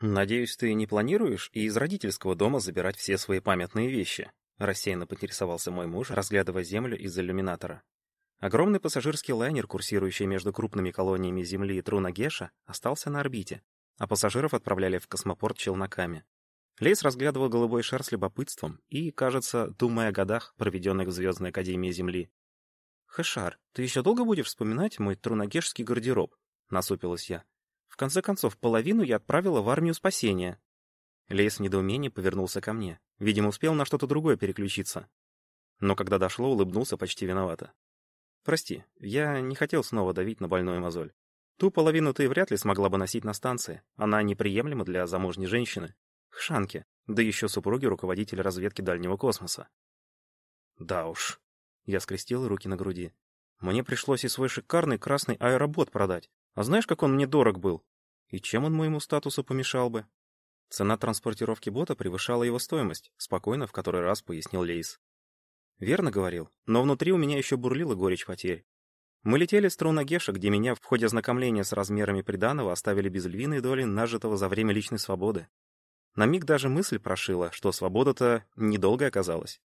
«Надеюсь, ты не планируешь и из родительского дома забирать все свои памятные вещи?» Рассеянно поинтересовался мой муж, разглядывая землю из иллюминатора. Огромный пассажирский лайнер, курсирующий между крупными колониями Земли и Труна-Геша, остался на орбите, а пассажиров отправляли в космопорт челноками. Лейс разглядывал голубой шар с любопытством и, кажется, думая о годах, проведенных в Звездной Академии Земли. «Хэшар, ты еще долго будешь вспоминать мой трунагешский гардероб?» — насупилась я. «В конце концов, половину я отправила в армию спасения». Лейс в недоумении повернулся ко мне. Видимо, успел на что-то другое переключиться. Но когда дошло, улыбнулся почти виновато. «Прости, я не хотел снова давить на больную мозоль. Ту половину ты вряд ли смогла бы носить на станции. Она неприемлема для замужней женщины. Хшанки, да еще супруги руководителя разведки дальнего космоса. Да уж. Я скрестил руки на груди. Мне пришлось и свой шикарный красный аэробот продать. А знаешь, как он мне дорог был? И чем он моему статусу помешал бы? Цена транспортировки бота превышала его стоимость, спокойно в который раз пояснил Лейс. Верно говорил, но внутри у меня еще бурлила горечь потерь. Мы летели с Труна Геша, где меня в ходе ознакомления с размерами приданого оставили без львиной доли нажитого за время личной свободы. На миг даже мысль прошила, что свобода-то недолго оказалась.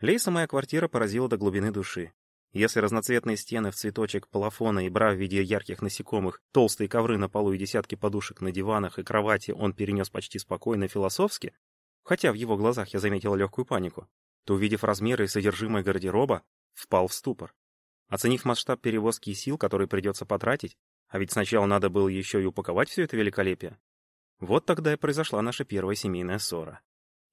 Лейса моя квартира поразила до глубины души. Если разноцветные стены в цветочек плафона и бра в виде ярких насекомых, толстые ковры на полу и десятки подушек на диванах и кровати он перенес почти спокойно философски, хотя в его глазах я заметил легкую панику, то, увидев размеры и содержимое гардероба, впал в ступор. Оценив масштаб перевозки и сил, которые придется потратить, а ведь сначала надо было еще и упаковать все это великолепие, вот тогда и произошла наша первая семейная ссора.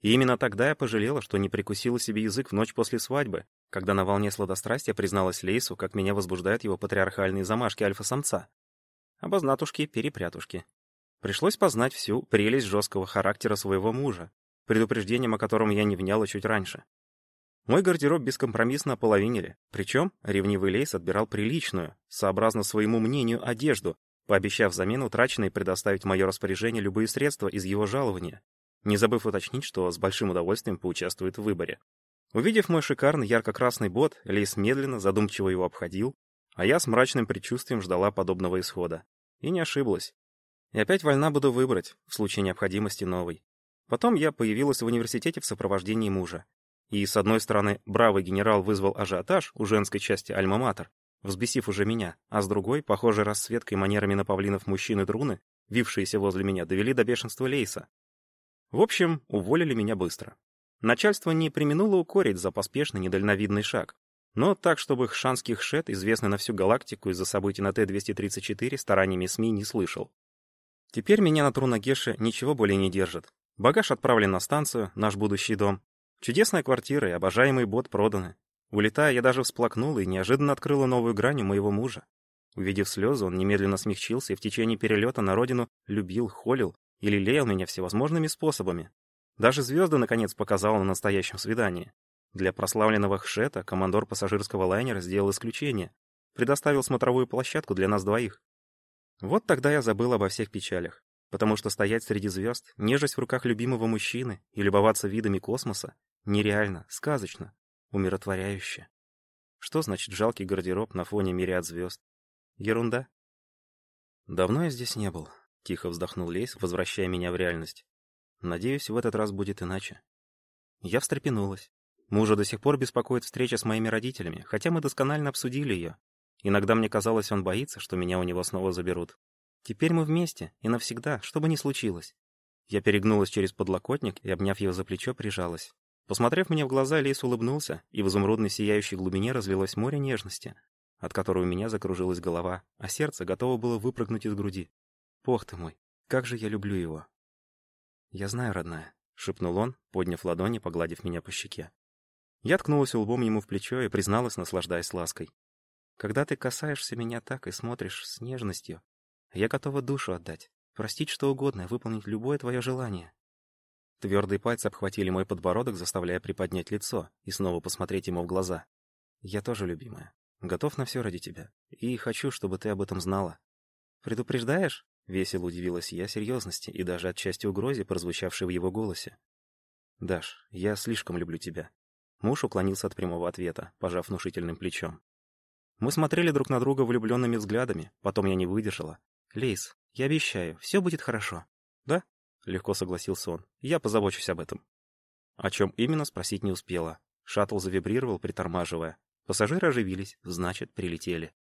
И именно тогда я пожалела, что не прикусила себе язык в ночь после свадьбы, когда на волне сладострастия призналась Лейсу, как меня возбуждают его патриархальные замашки альфа-самца. Обознатушки-перепрятушки. Пришлось познать всю прелесть жесткого характера своего мужа, предупреждением о котором я не вняла чуть раньше. Мой гардероб бескомпромиссно ополовинили, причем ревнивый Лейс отбирал приличную, сообразно своему мнению, одежду, пообещав взамен утраченной предоставить в мое распоряжение любые средства из его жалования, не забыв уточнить, что с большим удовольствием поучаствует в выборе. Увидев мой шикарный ярко-красный бот, Лейс медленно, задумчиво его обходил, а я с мрачным предчувствием ждала подобного исхода. И не ошиблась. И опять вольна буду выбрать, в случае необходимости новый. Потом я появилась в университете в сопровождении мужа. И, с одной стороны, бравый генерал вызвал ажиотаж у женской части Альма-Матер, взбесив уже меня, а с другой, похожей расцветкой манерами на павлинов мужчины Друны, вившиеся возле меня, довели до бешенства Лейса. В общем, уволили меня быстро. Начальство не применуло укорить за поспешный недальновидный шаг, но так, чтобы хшанский хшет, известный на всю галактику из-за событий на Т-234, стараниями СМИ не слышал. Теперь меня на Трунагеше ничего более не держит. Багаж отправлен на станцию, наш будущий дом. Чудесная квартира и обожаемый бот проданы. Улетая, я даже всплакнула и неожиданно открыла новую грань у моего мужа. Увидев слезы, он немедленно смягчился и в течение перелета на родину любил, холил и лелеял меня всевозможными способами. Даже звезды, наконец, показал на настоящем свидании. Для прославленного Хшета командор пассажирского лайнера сделал исключение, предоставил смотровую площадку для нас двоих. Вот тогда я забыл обо всех печалях, потому что стоять среди звезд, нежесть в руках любимого мужчины и любоваться видами космоса нереально, сказочно, умиротворяюще. Что значит жалкий гардероб на фоне мириад звезд? Ерунда. Давно я здесь не был, тихо вздохнул Лейс, возвращая меня в реальность. Надеюсь, в этот раз будет иначе. Я встрепенулась. Мужа до сих пор беспокоит встреча с моими родителями, хотя мы досконально обсудили ее. Иногда мне казалось, он боится, что меня у него снова заберут. Теперь мы вместе, и навсегда, что бы ни случилось. Я перегнулась через подлокотник и, обняв его за плечо, прижалась. Посмотрев мне в глаза, Лейс улыбнулся, и в изумрудной сияющей глубине разлилось море нежности, от которой у меня закружилась голова, а сердце готово было выпрыгнуть из груди. «Бог ты мой, как же я люблю его!» «Я знаю, родная», — шепнул он, подняв ладони, погладив меня по щеке. Я ткнулась лбом ему в плечо и призналась, наслаждаясь лаской. «Когда ты касаешься меня так и смотришь с нежностью, я готова душу отдать, простить что угодно, выполнить любое твое желание. Твердые пальцы обхватили мой подбородок, заставляя приподнять лицо и снова посмотреть ему в глаза. «Я тоже, любимая. Готов на все ради тебя. И хочу, чтобы ты об этом знала». «Предупреждаешь?» — весело удивилась я серьезности и даже отчасти угрозе, прозвучавшей в его голосе. «Даш, я слишком люблю тебя». Муж уклонился от прямого ответа, пожав внушительным плечом. Мы смотрели друг на друга влюбленными взглядами, потом я не выдержала. «Лейс, я обещаю, все будет хорошо». «Да?» — легко согласился он. «Я позабочусь об этом». О чем именно спросить не успела. Шаттл завибрировал, притормаживая. Пассажиры оживились, значит, прилетели.